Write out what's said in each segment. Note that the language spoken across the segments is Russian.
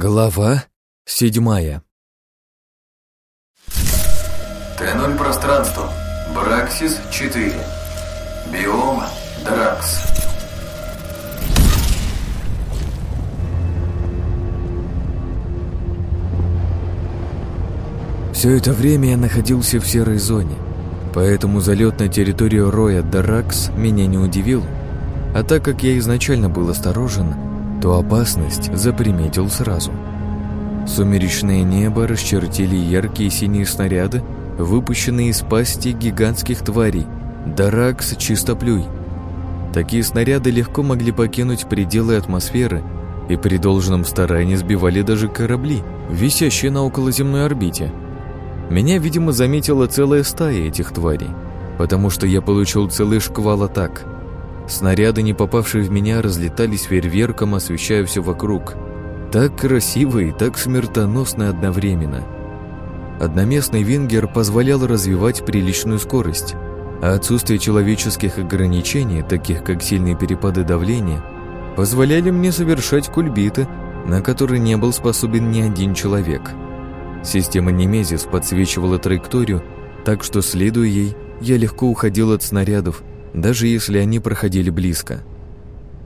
Глава седьмая Т0 пространство. Браксис 4. Биом Дракс. Все это время я находился в серой зоне, поэтому залет на территорию Роя Дракс меня не удивил. А так как я изначально был осторожен, то опасность заприметил сразу. Сумеречное небо расчертили яркие синие снаряды, выпущенные из пасти гигантских тварей, Даракс чистоплюй. Такие снаряды легко могли покинуть пределы атмосферы и при должном старании сбивали даже корабли, висящие на околоземной орбите. Меня, видимо, заметила целая стая этих тварей, потому что я получил целый шквал атак – Снаряды, не попавшие в меня, разлетались фейерверком, освещая все вокруг. Так красиво и так смертоносно одновременно. Одноместный вингер позволял развивать приличную скорость, а отсутствие человеческих ограничений, таких как сильные перепады давления, позволяли мне совершать кульбиты, на которые не был способен ни один человек. Система Немезис подсвечивала траекторию, так что, следуя ей, я легко уходил от снарядов, даже если они проходили близко.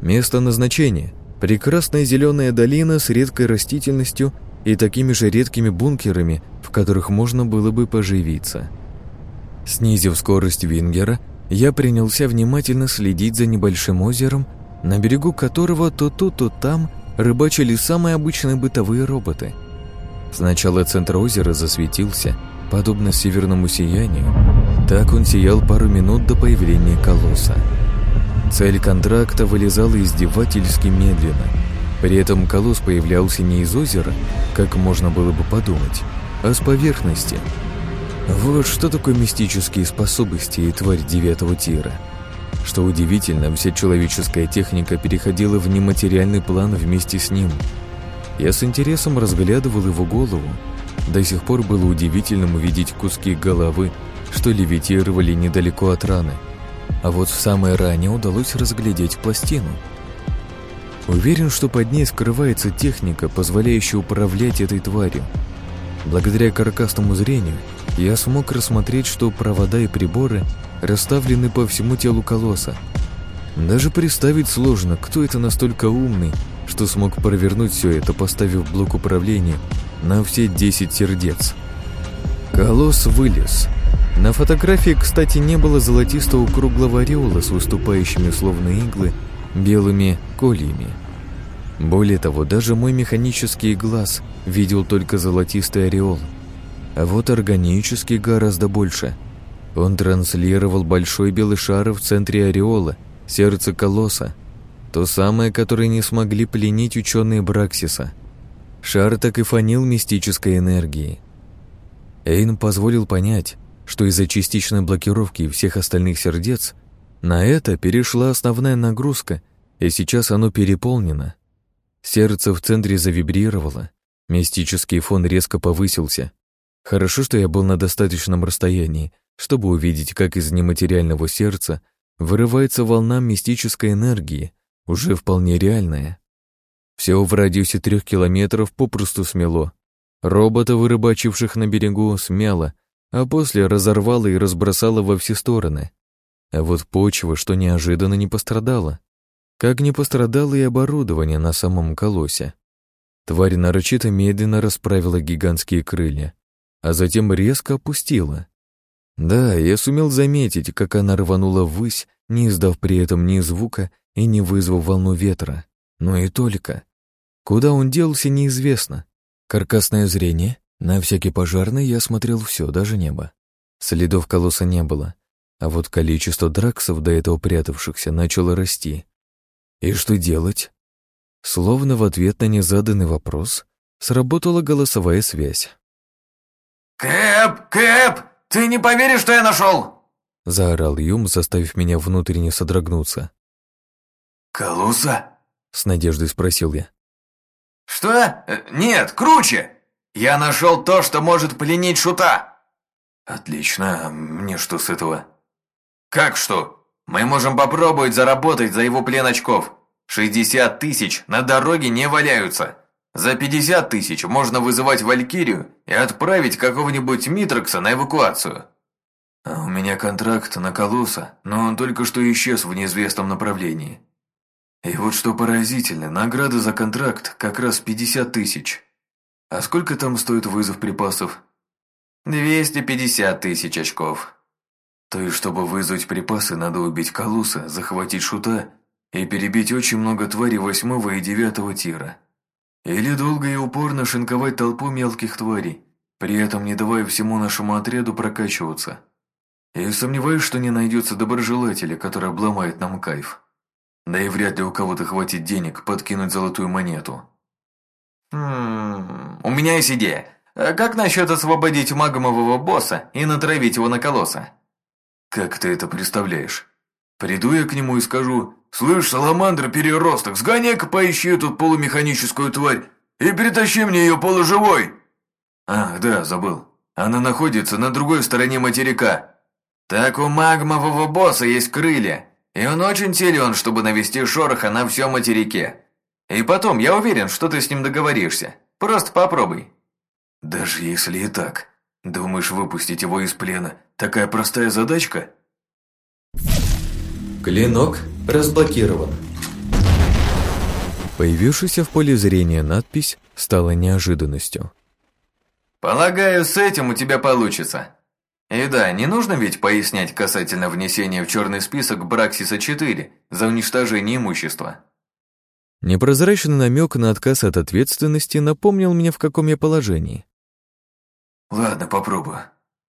Место назначения – прекрасная зеленая долина с редкой растительностью и такими же редкими бункерами, в которых можно было бы поживиться. Снизив скорость Вингера, я принялся внимательно следить за небольшим озером, на берегу которого то тут, то там рыбачили самые обычные бытовые роботы. Сначала центр озера засветился, подобно северному сиянию, так он сиял пару минут до появления колосса. Цель контракта вылезала издевательски медленно. При этом колосс появлялся не из озера, как можно было бы подумать, а с поверхности. Вот что такое мистические способности и тварь девятого тира. Что удивительно, вся человеческая техника переходила в нематериальный план вместе с ним. Я с интересом разглядывал его голову. До сих пор было удивительным увидеть куски головы что левитировали недалеко от раны. А вот в самой ране удалось разглядеть пластину. Уверен, что под ней скрывается техника, позволяющая управлять этой тварью. Благодаря каркасному зрению я смог рассмотреть, что провода и приборы расставлены по всему телу колосса. Даже представить сложно, кто это настолько умный, что смог провернуть все это, поставив блок управления на все 10 сердец. Колосс вылез — на фотографии, кстати, не было золотистого круглого ореола с выступающими словно иглы белыми кольями. Более того, даже мой механический глаз видел только золотистый ореол. А вот органический гораздо больше. Он транслировал большой белый шар в центре ореола, сердце колосса, то самое, которое не смогли пленить ученые Браксиса. Шар так и фанил мистической энергией. Эйн позволил понять, что из-за частичной блокировки всех остальных сердец на это перешла основная нагрузка, и сейчас оно переполнено. Сердце в центре завибрировало, мистический фон резко повысился. Хорошо, что я был на достаточном расстоянии, чтобы увидеть, как из нематериального сердца вырывается волна мистической энергии, уже вполне реальная. Все в радиусе трех километров попросту смело. Робота, вырыбачивших на берегу, смяло, а после разорвала и разбросала во все стороны. А вот почва, что неожиданно не пострадала. Как не пострадало и оборудование на самом колосе. Тварь нарочито медленно расправила гигантские крылья, а затем резко опустила. Да, я сумел заметить, как она рванула ввысь, не издав при этом ни звука и не вызвав волну ветра. Но и только. Куда он делся, неизвестно. Каркасное зрение на всякий пожарный я смотрел все, даже небо. Следов колосса не было, а вот количество драксов, до этого прятавшихся, начало расти. И что делать? Словно в ответ на незаданный вопрос сработала голосовая связь. «Кэп! Кэп! Ты не поверишь, что я нашел!» Заорал Юм, заставив меня внутренне содрогнуться. «Колосса?» С надеждой спросил я. «Что? Э, нет, круче! Я нашел то, что может пленить шута!» «Отлично, мне что с этого?» «Как что? Мы можем попробовать заработать за его плен очков. 60 тысяч на дороге не валяются. За 50 тысяч можно вызывать Валькирию и отправить какого-нибудь Митрокса на эвакуацию. А у меня контракт на Колосса, но он только что исчез в неизвестном направлении. И вот что поразительно, награда за контракт как раз 50 тысяч. А сколько там стоит вызов припасов? 250 тысяч очков. То есть, чтобы вызвать припасы, надо убить Калуса, захватить Шута и перебить очень много тварей восьмого и девятого тира. Или долго и упорно шинковать толпу мелких тварей, при этом не давая всему нашему отряду прокачиваться. И сомневаюсь, что не найдется доброжелателя, который обломает нам кайф. Да и вряд ли у кого-то хватит денег подкинуть золотую монету. «Хм... У меня есть идея. А как насчет освободить магомового босса и натравить его на колосса?» «Как ты это представляешь? Приду я к нему и скажу, «Слышь, саламандр-переросток, сгоняй-ка поищи эту полумеханическую тварь и перетащи мне ее полуживой!» «Ах, да, забыл. Она находится на другой стороне материка». «Так у магмового босса есть крылья, и он очень силен, чтобы навести шороха на всем материке. И потом, я уверен, что ты с ним договоришься. Просто попробуй». «Даже если и так, думаешь выпустить его из плена? Такая простая задачка?» Клинок разблокирован. Появившаяся в поле зрения надпись стала неожиданностью. «Полагаю, с этим у тебя получится. И да, не нужно ведь пояснять касательно внесения в черный список Браксиса-4 за уничтожение имущества». Непрозрачный намек на отказ от ответственности напомнил мне, в каком я положении. «Ладно, попробую».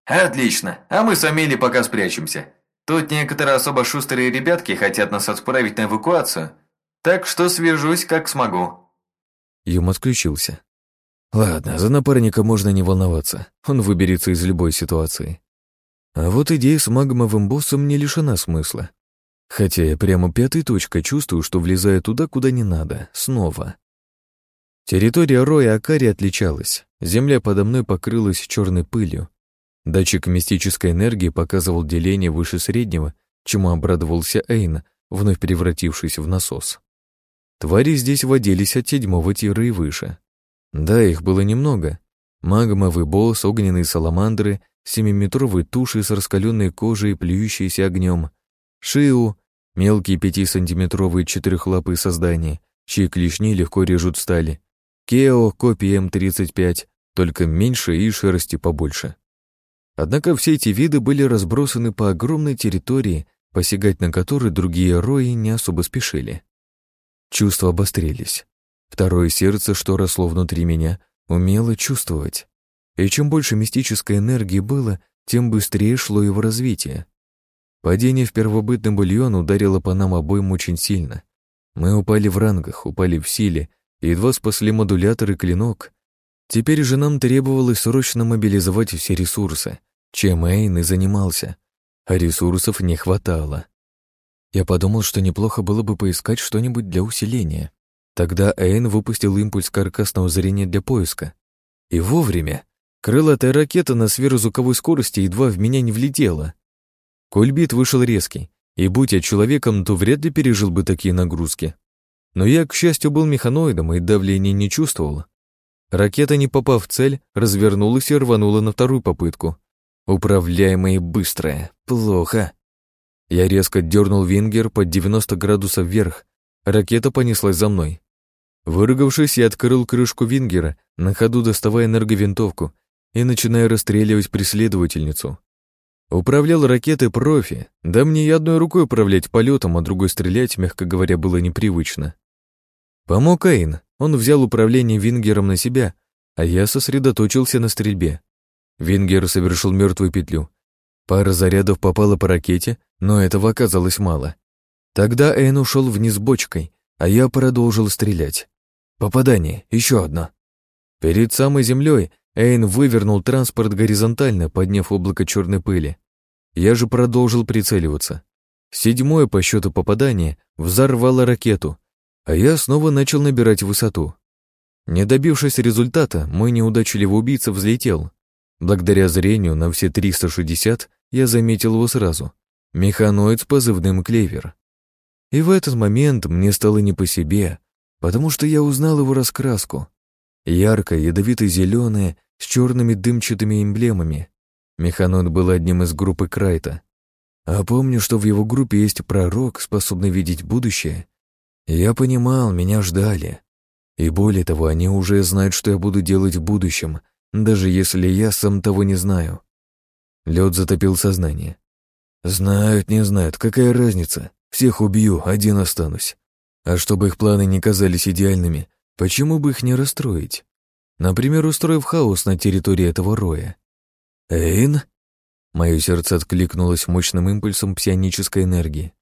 «Отлично, а мы с Амели пока спрячемся. Тут некоторые особо шустрые ребятки хотят нас отправить на эвакуацию, так что свяжусь как смогу». Юм отключился. Ладно, за напарника можно не волноваться, он выберется из любой ситуации. А вот идея с магмовым боссом не лишена смысла. Хотя я прямо пятой точкой чувствую, что влезаю туда, куда не надо, снова. Территория Роя Акари отличалась. Земля подо мной покрылась черной пылью, Датчик мистической энергии показывал деление выше среднего, чему обрадовался Эйн, вновь превратившись в насос. Твари здесь водились от седьмого тира и выше. Да, их было немного. Магмовый босс, огненные саламандры, семиметровые туши с раскаленной кожей, плюющиеся огнем, шиу, мелкие пятисантиметровые четырехлапые создания, чьи клешни легко режут стали, кео, копия М-35, только меньше и шерсти побольше. Однако все эти виды были разбросаны по огромной территории, посягать на которой другие рои не особо спешили. Чувства обострились. Второе сердце, что росло внутри меня, умело чувствовать. И чем больше мистической энергии было, тем быстрее шло его развитие. Падение в первобытный бульон ударило по нам обоим очень сильно. Мы упали в рангах, упали в силе, едва спасли модулятор и клинок, Теперь же нам требовалось срочно мобилизовать все ресурсы, чем Эйн и занимался, а ресурсов не хватало. Я подумал, что неплохо было бы поискать что-нибудь для усиления. Тогда Эйн выпустил импульс каркасного зрения для поиска. И вовремя. Крылатая ракета на сверхзвуковой скорости едва в меня не влетела. Кульбит вышел резкий, и будь я человеком, то вряд ли пережил бы такие нагрузки. Но я, к счастью, был механоидом и давления не чувствовал. Ракета, не попав в цель, развернулась и рванула на вторую попытку. Управляемая и быстрая. Плохо. Я резко дернул вингер под 90 градусов вверх. Ракета понеслась за мной. Выругавшись, я открыл крышку вингера, на ходу доставая энерговинтовку и начиная расстреливать преследовательницу. Управлял ракетой профи, да мне и одной рукой управлять полетом, а другой стрелять, мягко говоря, было непривычно. Помог Эйн, он взял управление Вингером на себя, а я сосредоточился на стрельбе. Вингер совершил мертвую петлю. Пара зарядов попала по ракете, но этого оказалось мало. Тогда Эйн ушел вниз бочкой, а я продолжил стрелять. Попадание, еще одно. Перед самой землей Эйн вывернул транспорт горизонтально, подняв облако черной пыли. Я же продолжил прицеливаться. Седьмое по счету попадание взорвало ракету, а я снова начал набирать высоту. Не добившись результата, мой неудачливый убийца взлетел. Благодаря зрению на все 360 я заметил его сразу. Механоид с позывным «Клевер». И в этот момент мне стало не по себе, потому что я узнал его раскраску. яркое, ядовито-зеленое, с черными дымчатыми эмблемами. Механоид был одним из группы Крайта. А помню, что в его группе есть пророк, способный видеть будущее. Я понимал, меня ждали. И более того, они уже знают, что я буду делать в будущем, даже если я сам того не знаю. Лед затопил сознание. Знают, не знают, какая разница. Всех убью, один останусь. А чтобы их планы не казались идеальными, почему бы их не расстроить? Например, устроив хаос на территории этого роя. «Эйн?» Мое сердце откликнулось мощным импульсом псионической энергии.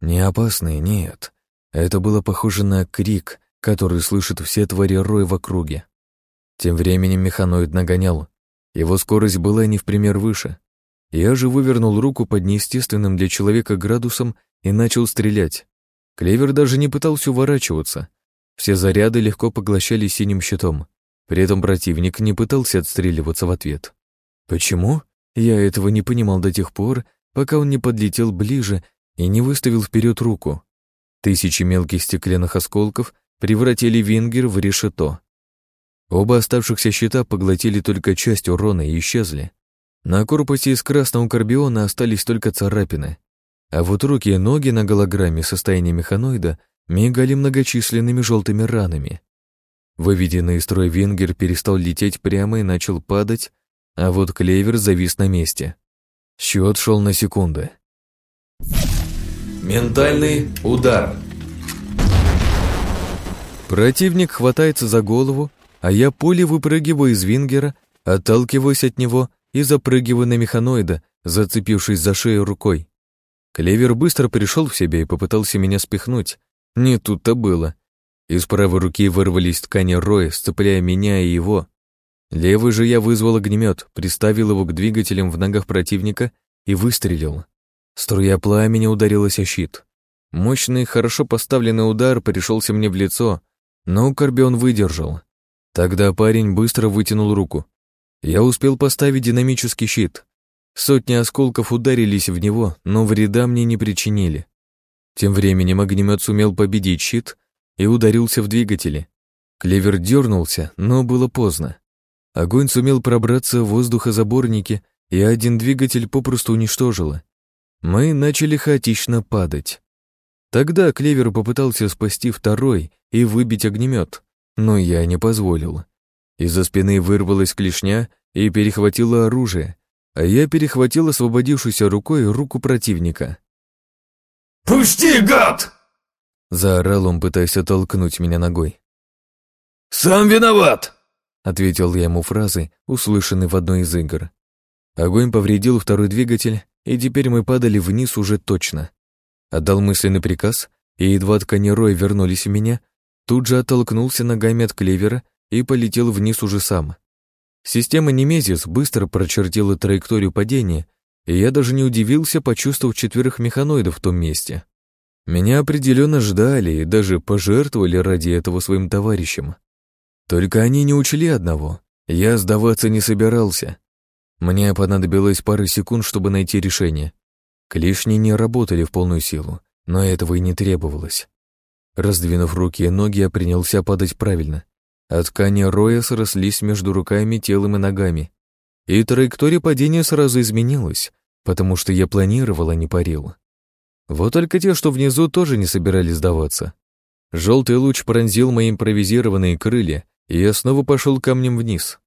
Не опасный, нет. Это было похоже на крик, который слышат все твари роя в округе. Тем временем механоид нагонял. Его скорость была не в пример выше. Я же вывернул руку под неестественным для человека градусом и начал стрелять. Клевер даже не пытался уворачиваться. Все заряды легко поглощали синим щитом. При этом противник не пытался отстреливаться в ответ. Почему? Я этого не понимал до тех пор, пока он не подлетел ближе и не выставил вперед руку. Тысячи мелких стеклянных осколков превратили Вингер в решето. Оба оставшихся щита поглотили только часть урона и исчезли. На корпусе из красного карбиона остались только царапины, а вот руки и ноги на голограмме состояния механоида мигали многочисленными желтыми ранами. Выведенный из строя венгер перестал лететь прямо и начал падать, а вот клевер завис на месте. Счет шел на секунды. Ментальный удар. Противник хватается за голову, а я пулей выпрыгиваю из вингера, отталкиваюсь от него и запрыгиваю на механоида, зацепившись за шею рукой. Клевер быстро пришел в себя и попытался меня спихнуть. Не тут-то было. Из правой руки вырвались ткани роя, сцепляя меня и его. Левый же я вызвал огнемет, приставил его к двигателям в ногах противника и выстрелил. Струя пламени ударилась о щит. Мощный, хорошо поставленный удар пришелся мне в лицо, но Корбион выдержал. Тогда парень быстро вытянул руку. Я успел поставить динамический щит. Сотни осколков ударились в него, но вреда мне не причинили. Тем временем огнемет сумел победить щит и ударился в двигатели. Клевер дернулся, но было поздно. Огонь сумел пробраться в воздухозаборники, и один двигатель попросту уничтожило. Мы начали хаотично падать. Тогда Клевер попытался спасти второй и выбить огнемет, но я не позволил. Из-за спины вырвалась клешня и перехватила оружие, а я перехватил освободившуюся рукой руку противника. «Пусти, гад!» Заорал он, пытаясь оттолкнуть меня ногой. «Сам виноват!» Ответил я ему фразой, услышанной в одной из игр. Огонь повредил второй двигатель, и теперь мы падали вниз уже точно. Отдал мысленный приказ, и едва ткани роя вернулись в меня, тут же оттолкнулся ногами от клевера и полетел вниз уже сам. Система Немезис быстро прочертила траекторию падения, и я даже не удивился, почувствовав четверых механоидов в том месте. Меня определенно ждали и даже пожертвовали ради этого своим товарищам. Только они не учли одного. Я сдаваться не собирался. Мне понадобилось пара секунд, чтобы найти решение. Клешни не работали в полную силу, но этого и не требовалось. Раздвинув руки и ноги, я принялся падать правильно, а ткани роя срослись между руками, телом и ногами. И траектория падения сразу изменилась, потому что я планировал, а не парил. Вот только те, что внизу, тоже не собирались сдаваться. Желтый луч пронзил мои импровизированные крылья, и я снова пошел камнем вниз.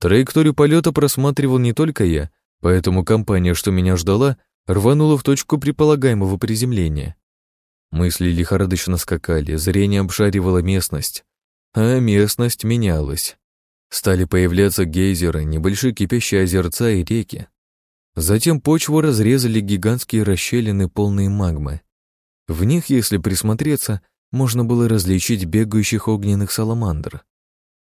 Траекторию полета просматривал не только я, поэтому компания, что меня ждала, рванула в точку предполагаемого приземления. Мысли лихорадочно скакали, зрение обшаривало местность а местность менялась. Стали появляться гейзеры, небольшие кипящие озерца и реки. Затем почву разрезали гигантские расщелины, полные магмы. В них, если присмотреться, можно было различить бегающих огненных саламандр.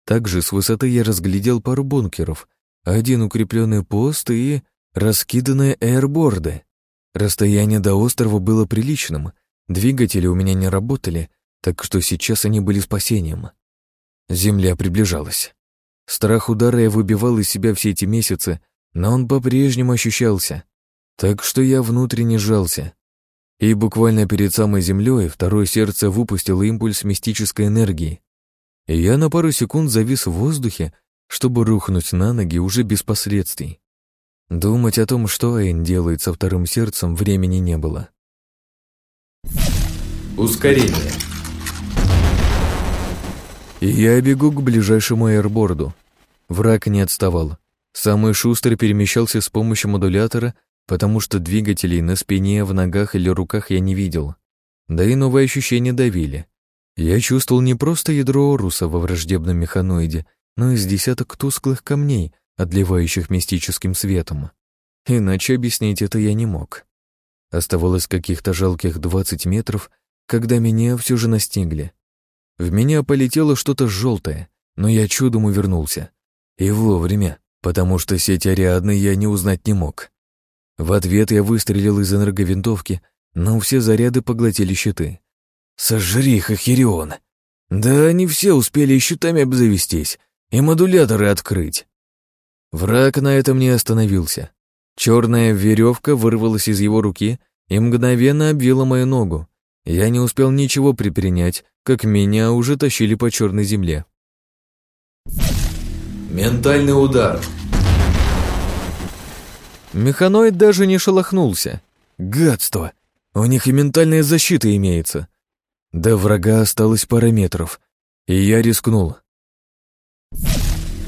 Также с высоты я разглядел пару бункеров, один укрепленный пост и раскиданные эйрборды. Расстояние до острова было приличным, двигатели у меня не работали, так что сейчас они были спасением. Земля приближалась. Страх удара я выбивал из себя все эти месяцы, но он по-прежнему ощущался. Так что я внутренне сжался. И буквально перед самой землей второе сердце выпустило импульс мистической энергии. И я на пару секунд завис в воздухе, чтобы рухнуть на ноги уже без последствий. Думать о том, что Эйн делает со вторым сердцем, времени не было. Ускорение. Я бегу к ближайшему аэрборду. Враг не отставал. Самый шустрый перемещался с помощью модулятора, потому что двигателей на спине, в ногах или руках я не видел. Да и новые ощущения давили. Я чувствовал не просто ядро Оруса во враждебном механоиде, но и с десяток тусклых камней, отливающих мистическим светом. Иначе объяснить это я не мог. Оставалось каких-то жалких двадцать метров, когда меня все же настигли. В меня полетело что-то желтое, но я чудом увернулся. И вовремя, потому что сеть Ариадны я не узнать не мог. В ответ я выстрелил из энерговинтовки, но все заряды поглотили щиты. «Сожри их, Ахирион!» Да они все успели щитами обзавестись и модуляторы открыть. Враг на этом не остановился. Черная веревка вырвалась из его руки и мгновенно обвила мою ногу. Я не успел ничего предпринять, как меня уже тащили по черной земле. Ментальный удар. Механоид даже не шелохнулся. Гадство! У них и ментальная защита имеется. До врага осталось пара метров, и я рискнул.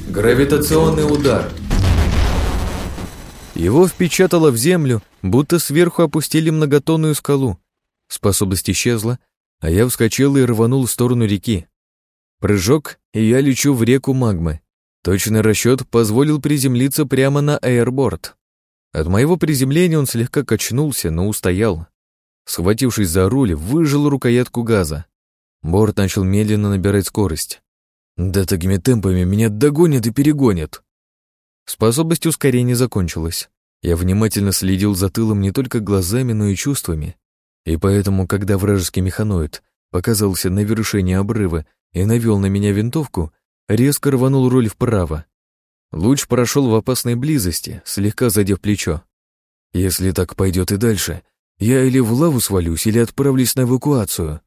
Гравитационный удар. Его впечатало в землю, будто сверху опустили многотонную скалу. Способность исчезла, а я вскочил и рванул в сторону реки. Прыжок, и я лечу в реку магмы. Точный расчет позволил приземлиться прямо на аэрборд. От моего приземления он слегка качнулся, но устоял. Схватившись за руль, выжил рукоятку газа. Борт начал медленно набирать скорость. Да такими темпами меня догонят и перегонят. Способность ускорения закончилась. Я внимательно следил за тылом не только глазами, но и чувствами. И поэтому, когда вражеский механоид показался на вершине обрыва и навел на меня винтовку, резко рванул руль вправо. Луч прошел в опасной близости, слегка задев плечо. Если так пойдет и дальше, я или в лаву свалюсь, или отправлюсь на эвакуацию.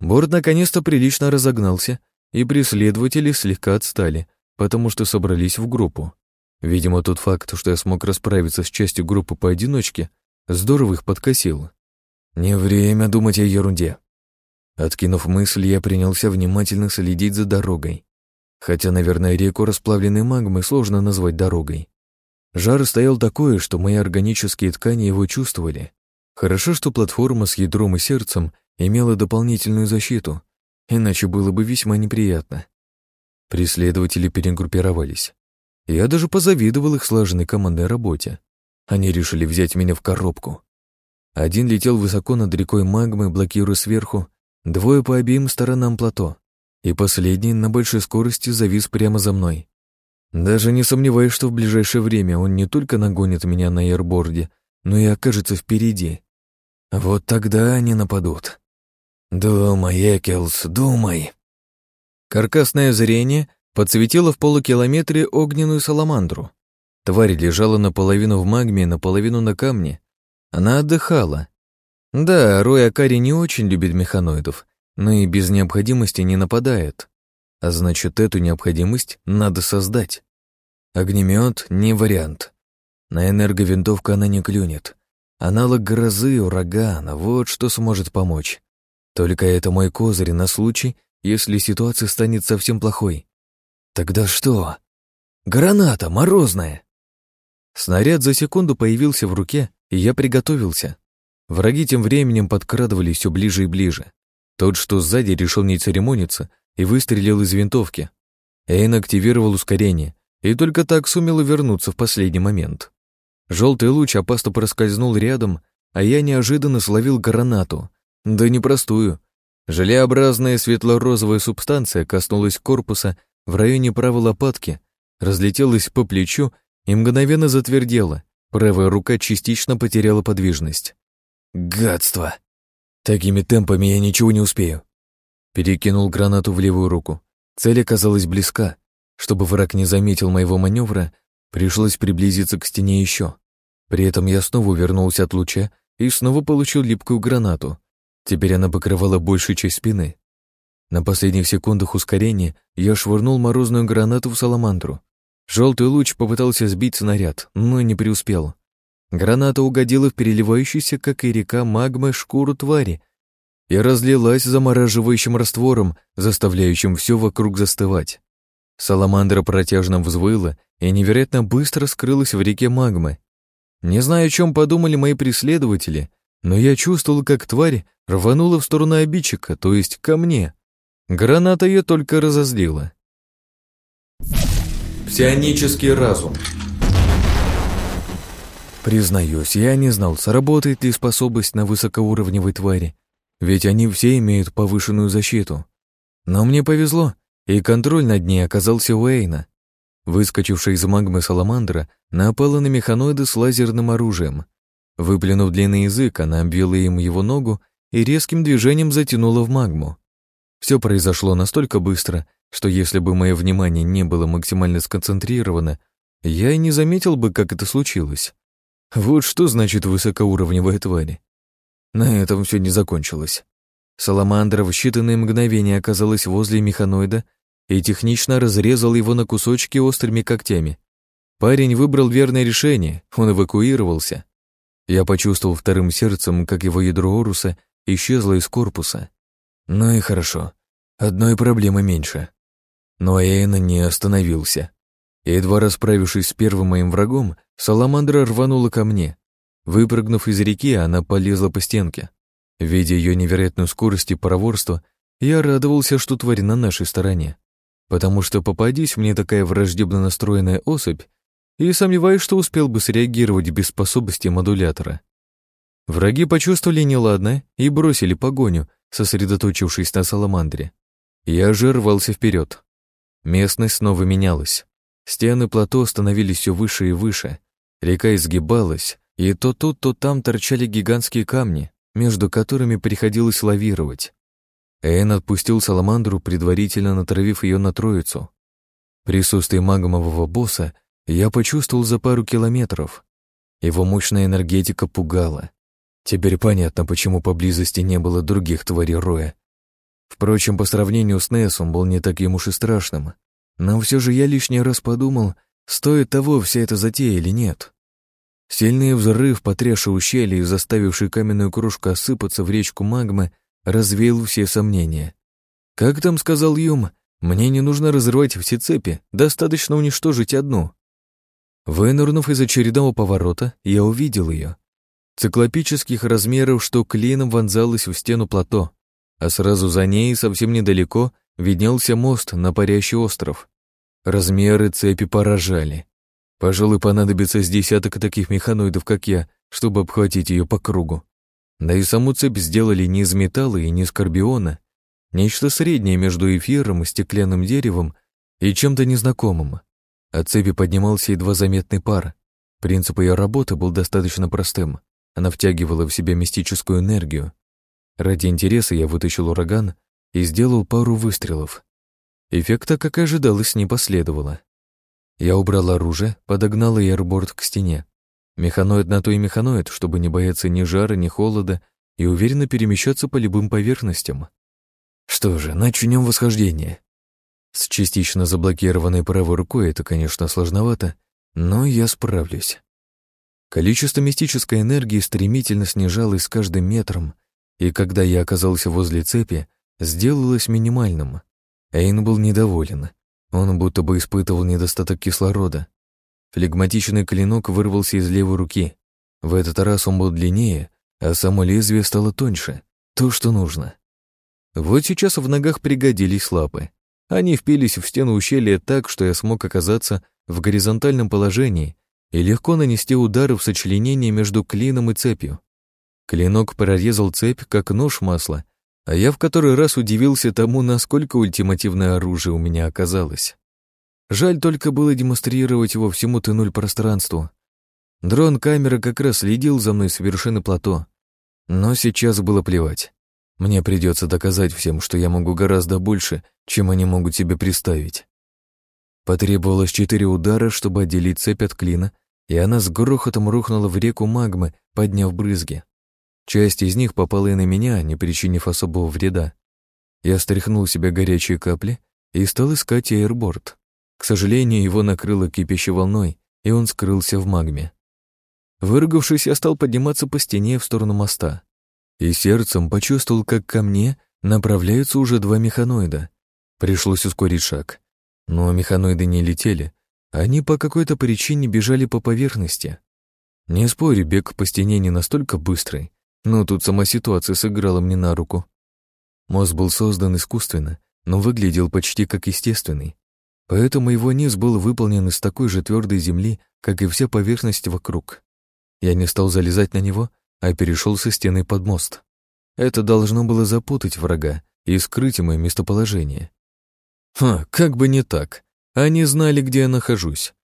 Борт наконец-то прилично разогнался, и преследователи слегка отстали, потому что собрались в группу. Видимо, тот факт, что я смог расправиться с частью группы поодиночке, здорово их подкосил. Не время думать о ерунде. Откинув мысль, я принялся внимательно следить за дорогой. Хотя, наверное, реку расплавленной магмы сложно назвать дорогой. Жар стоял такой, что мои органические ткани его чувствовали, Хорошо, что платформа с ядром и сердцем имела дополнительную защиту, иначе было бы весьма неприятно. Преследователи перегруппировались. Я даже позавидовал их слаженной командной работе. Они решили взять меня в коробку. Один летел высоко над рекой магмы, блокируя сверху, двое по обеим сторонам плато, и последний на большой скорости завис прямо за мной. Даже не сомневаюсь, что в ближайшее время он не только нагонит меня на эрборде, но и окажется впереди. Вот тогда они нападут. Думай, Экелс, думай. Каркасное зрение подсветило в полукилометре огненную саламандру. Тварь лежала наполовину в магме, наполовину на камне. Она отдыхала. Да, Рой Акари не очень любит механоидов, но и без необходимости не нападает. А значит, эту необходимость надо создать. Огнемет не вариант. На энерговинтовку она не клюнет. Аналог грозы, урагана, вот что сможет помочь. Только это мой козырь на случай, если ситуация станет совсем плохой. Тогда что? Граната морозная. Снаряд за секунду появился в руке, и я приготовился. Враги тем временем подкрадывались все ближе и ближе. Тот, что сзади, решил не церемониться и выстрелил из винтовки. Эйн активировал ускорение, и только так сумел вернуться в последний момент. Желтый луч опасно проскользнул рядом, а я неожиданно словил гранату. Да непростую. Желеобразная светло-розовая субстанция коснулась корпуса в районе правой лопатки, разлетелась по плечу и мгновенно затвердела. Правая рука частично потеряла подвижность. Гадство! Такими темпами я ничего не успею. Перекинул гранату в левую руку. Цель оказалась близка. Чтобы враг не заметил моего маневра, Пришлось приблизиться к стене еще. При этом я снова вернулся от луча и снова получил липкую гранату. Теперь она покрывала большую часть спины. На последних секундах ускорения я швырнул морозную гранату в саламандру. Желтый луч попытался сбить снаряд, но не преуспел. Граната угодила в переливающуюся, как и река магмы, шкуру твари и разлилась замораживающим раствором, заставляющим все вокруг застывать. Саламандра протяжно взвыла и невероятно быстро скрылась в реке магмы. Не знаю, о чем подумали мои преследователи, но я чувствовал, как тварь рванула в сторону обидчика, то есть ко мне. Граната ее только разозлила. Псионический разум. Признаюсь, я не знал, сработает ли способность на высокоуровневой твари, ведь они все имеют повышенную защиту. Но мне повезло, и контроль над ней оказался у Эйна. Выскочившая из магмы саламандра напала на механоида с лазерным оружием. Выплюнув длинный язык, она обвила им его ногу и резким движением затянула в магму. Все произошло настолько быстро, что если бы мое внимание не было максимально сконцентрировано, я и не заметил бы, как это случилось. Вот что значит высокоуровневая тварь. На этом все не закончилось. Саламандра в считанные мгновения оказалась возле механоида и технично разрезал его на кусочки острыми когтями. Парень выбрал верное решение, он эвакуировался. Я почувствовал вторым сердцем, как его ядро Оруса исчезло из корпуса. Ну и хорошо, одной проблемы меньше. Но Эйна не остановился. Едва расправившись с первым моим врагом, Саламандра рванула ко мне. Выпрыгнув из реки, она полезла по стенке. Видя ее невероятную скорость и проворство, я радовался, что тварь на нашей стороне. Потому что попадись мне такая враждебно настроенная особь, и сомневаюсь, что успел бы среагировать без способности модулятора. Враги почувствовали неладное и бросили погоню, сосредоточившись на саламандре. Я же рвался вперед. Местность снова менялась. Стены плато становились все выше и выше. Река изгибалась, и то тут, то там торчали гигантские камни, между которыми приходилось лавировать. Эйн отпустил Саламандру, предварительно натравив ее на троицу. Присутствие магмового босса я почувствовал за пару километров. Его мощная энергетика пугала. Теперь понятно, почему поблизости не было других тварей Роя. Впрочем, по сравнению с Нессом был не таким уж и страшным. Но все же я лишний раз подумал, стоит того вся эта затея или нет. Сильный взрыв, потрясший ущелье и заставивший каменную кружку осыпаться в речку магмы, развеял все сомнения. Как там сказал Юм, мне не нужно разрывать все цепи, достаточно уничтожить одну. Вынырнув из очередного поворота, я увидел ее. Циклопических размеров, что клином вонзалась в стену плато, а сразу за ней, совсем недалеко, виднелся мост на парящий остров. Размеры цепи поражали. Пожалуй, понадобится с десяток таких механоидов, как я, чтобы обхватить ее по кругу. Да и саму цепь сделали не из металла и не из карбиона, нечто среднее между эфиром и стеклянным деревом и чем-то незнакомым. От цепи поднимался едва заметный пар. Принцип ее работы был достаточно простым. Она втягивала в себя мистическую энергию. Ради интереса я вытащил ураган и сделал пару выстрелов. Эффекта, как и ожидалось, не последовало. Я убрал оружие, подогнал эйрборд к стене. Механоид на то и механоид, чтобы не бояться ни жара, ни холода и уверенно перемещаться по любым поверхностям. Что же, начнем восхождение. С частично заблокированной правой рукой это, конечно, сложновато, но я справлюсь. Количество мистической энергии стремительно снижалось с каждым метром, и когда я оказался возле цепи, сделалось минимальным. Эйн был недоволен. Он будто бы испытывал недостаток кислорода. Флегматичный клинок вырвался из левой руки. В этот раз он был длиннее, а само лезвие стало тоньше. То, что нужно. Вот сейчас в ногах пригодились лапы. Они впились в стену ущелья так, что я смог оказаться в горизонтальном положении и легко нанести удары в сочленение между клином и цепью. Клинок прорезал цепь, как нож масла, а я в который раз удивился тому, насколько ультимативное оружие у меня оказалось. Жаль только было демонстрировать его всему Т-0 пространству. Дрон-камера как раз следил за мной с вершины плато. Но сейчас было плевать. Мне придется доказать всем, что я могу гораздо больше, чем они могут себе представить. Потребовалось четыре удара, чтобы отделить цепь от клина, и она с грохотом рухнула в реку магмы, подняв брызги. Часть из них попала и на меня, не причинив особого вреда. Я стряхнул себе горячие капли и стал искать эйрборд. К сожалению, его накрыло кипящей волной, и он скрылся в магме. Выругавшись, я стал подниматься по стене в сторону моста. И сердцем почувствовал, как ко мне направляются уже два механоида. Пришлось ускорить шаг. Но механоиды не летели, они по какой-то причине бежали по поверхности. Не спорю, бег по стене не настолько быстрый, но тут сама ситуация сыграла мне на руку. Мост был создан искусственно, но выглядел почти как естественный. Поэтому его низ был выполнен из такой же твердой земли, как и вся поверхность вокруг. Я не стал залезать на него, а перешел со стены под мост. Это должно было запутать врага и скрыть мое местоположение. Ха, как бы не так. Они знали, где я нахожусь.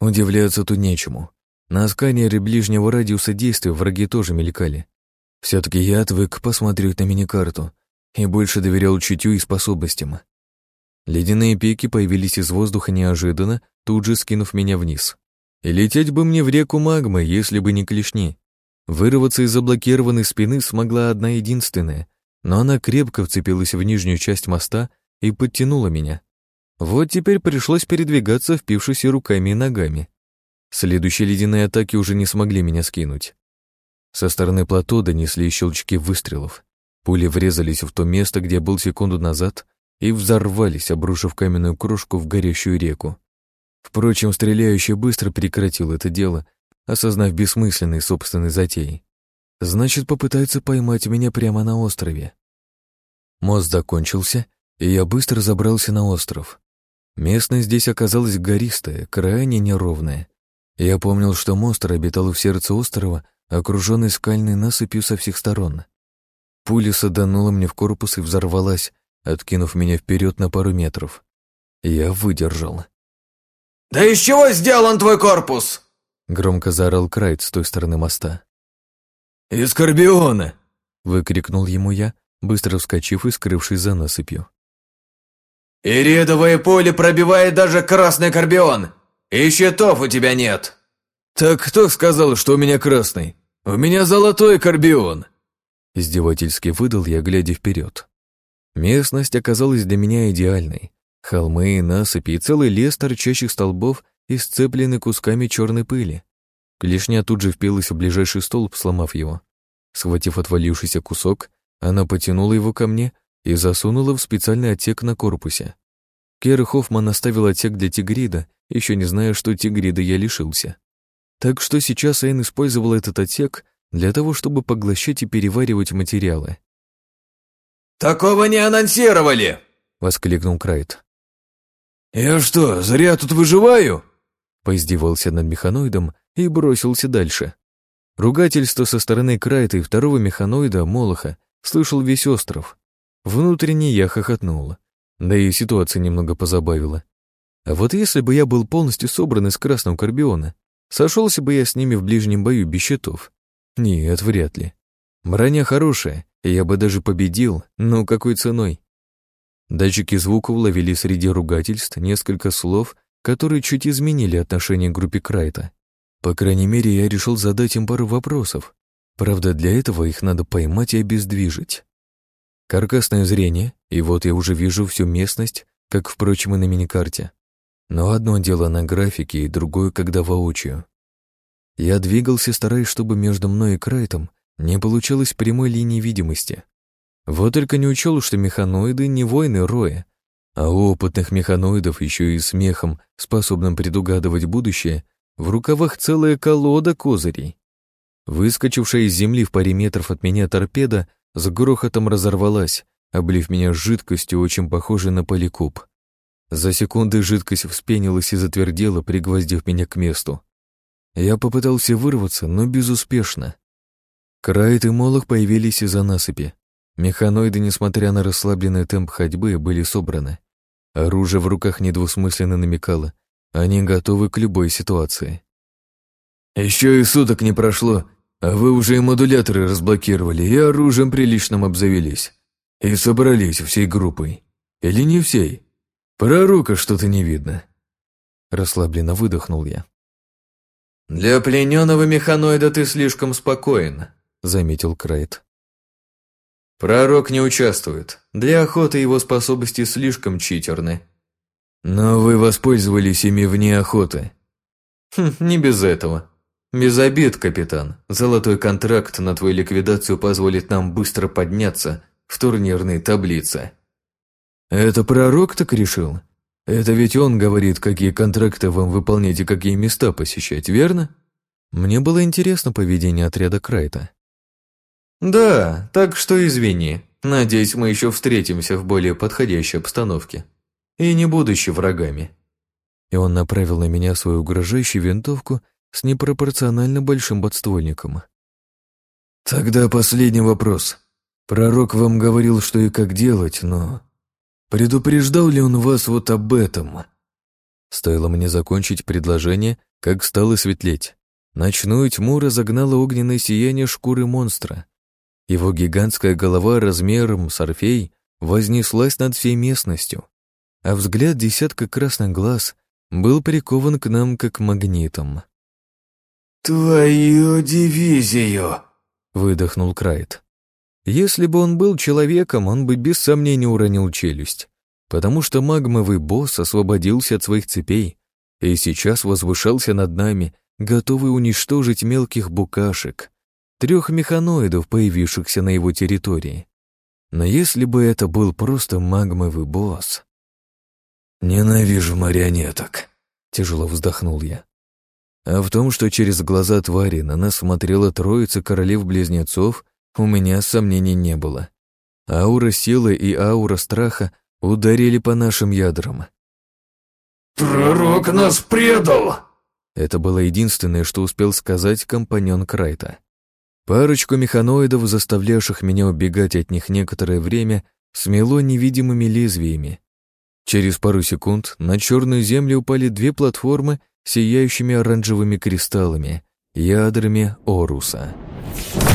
Удивляться тут нечему. На сканере ближнего радиуса действия враги тоже мелькали. Все таки я отвык посмотреть на мини-карту и больше доверял чутью и способностям. Ледяные пики появились из воздуха неожиданно, тут же скинув меня вниз. И лететь бы мне в реку магмы, если бы не клешни. Вырваться из заблокированной спины смогла одна единственная, но она крепко вцепилась в нижнюю часть моста и подтянула меня. Вот теперь пришлось передвигаться, впившись руками и ногами. Следующие ледяные атаки уже не смогли меня скинуть. Со стороны плато донесли щелчки выстрелов. Пули врезались в то место, где был секунду назад, и взорвались, обрушив каменную крошку в горящую реку. Впрочем, стреляющий быстро прекратил это дело, осознав бессмысленные собственной затеи. Значит, попытается поймать меня прямо на острове. Мост закончился, и я быстро забрался на остров. Местность здесь оказалась гористая, крайне неровная. Я помнил, что монстр обитал в сердце острова, окруженный скальной насыпью со всех сторон. Пуля саданула мне в корпус и взорвалась, откинув меня вперед на пару метров. Я выдержал. «Да из чего сделан твой корпус?» Громко заорал Крайт с той стороны моста. «Из карбиона!» Выкрикнул ему я, быстро вскочив и скрывшись за насыпью. «Иридовое поле пробивает даже красный карбион! И щитов у тебя нет!» «Так кто сказал, что у меня красный? У меня золотой карбион!» Издевательски выдал я, глядя вперед. Местность оказалась для меня идеальной. Холмы, насыпи и целый лес торчащих столбов исцеплены кусками черной пыли. Клешня тут же впилась в ближайший столб, сломав его. Схватив отвалившийся кусок, она потянула его ко мне и засунула в специальный отсек на корпусе. Кер Хоффман оставил отсек для тигрида, еще не зная, что тигрида я лишился. Так что сейчас Эйн использовал этот отсек для того, чтобы поглощать и переваривать материалы. «Такого не анонсировали!» — воскликнул Крайт. «Я что, зря тут выживаю?» Поиздевался над механоидом и бросился дальше. Ругательство со стороны Крайта и второго механоида, Молоха, слышал весь остров. Внутренне я хохотнула, да и ситуация немного позабавила. А вот если бы я был полностью собран из красного карбиона, сошелся бы я с ними в ближнем бою без щитов? Нет, вряд ли. Броня хорошая, я бы даже победил, но какой ценой? Датчики звука уловили среди ругательств несколько слов, которые чуть изменили отношение к группе Крайта. По крайней мере, я решил задать им пару вопросов. Правда, для этого их надо поймать и обездвижить. Каркасное зрение, и вот я уже вижу всю местность, как, впрочем, и на миникарте. Но одно дело на графике, и другое, когда воочию. Я двигался, стараясь, чтобы между мной и Крайтом не получалось прямой линии видимости. Вот только не учел, что механоиды не воины Роя, а у опытных механоидов еще и смехом, способным предугадывать будущее, в рукавах целая колода козырей. Выскочившая из земли в паре метров от меня торпеда с грохотом разорвалась, облив меня жидкостью, очень похожей на поликуб. За секунды жидкость вспенилась и затвердела, пригвоздив меня к месту. Я попытался вырваться, но безуспешно. Крайт и Молох появились из-за насыпи. Механоиды, несмотря на расслабленный темп ходьбы, были собраны. Оружие в руках недвусмысленно намекало. Они готовы к любой ситуации. «Еще и суток не прошло, а вы уже и модуляторы разблокировали, и оружием приличным обзавелись. И собрались всей группой. Или не всей? Про рука что-то не видно». Расслабленно выдохнул я. «Для плененного механоида ты слишком спокоен», — заметил Крайт. Пророк не участвует. Для охоты его способности слишком читерны. Но вы воспользовались ими вне охоты. Хм, не без этого. Без обид, капитан. Золотой контракт на твою ликвидацию позволит нам быстро подняться в турнирной таблице. Это пророк так решил? Это ведь он говорит, какие контракты вам выполнять и какие места посещать, верно? Мне было интересно поведение отряда Крайта. Да, так что извини. Надеюсь, мы еще встретимся в более подходящей обстановке. И не будучи врагами. И он направил на меня свою угрожающую винтовку с непропорционально большим подствольником. Тогда последний вопрос. Пророк вам говорил, что и как делать, но Предупреждал ли он вас вот об этом? Стоило мне закончить предложение, как стало светлеть. Ночную тьму разогнало огненное сияние шкуры монстра. Его гигантская голова размером с орфей вознеслась над всей местностью, а взгляд десятка красных глаз был прикован к нам как магнитом. «Твою дивизию!» — выдохнул Крайт. Если бы он был человеком, он бы без сомнения уронил челюсть, потому что магмовый босс освободился от своих цепей и сейчас возвышался над нами, готовый уничтожить мелких букашек, трех механоидов, появившихся на его территории. Но если бы это был просто магмовый босс... «Ненавижу марионеток», — тяжело вздохнул я. А в том, что через глаза твари на нас смотрела троица королев-близнецов, у меня сомнений не было. Аура силы и аура страха ударили по нашим ядрам. «Пророк нас предал!» Это было единственное, что успел сказать компаньон Крайта. Парочку механоидов, заставлявших меня убегать от них некоторое время, смело невидимыми лезвиями. Через пару секунд на черную землю упали две платформы с сияющими оранжевыми кристаллами, ядрами Оруса. «Оруса».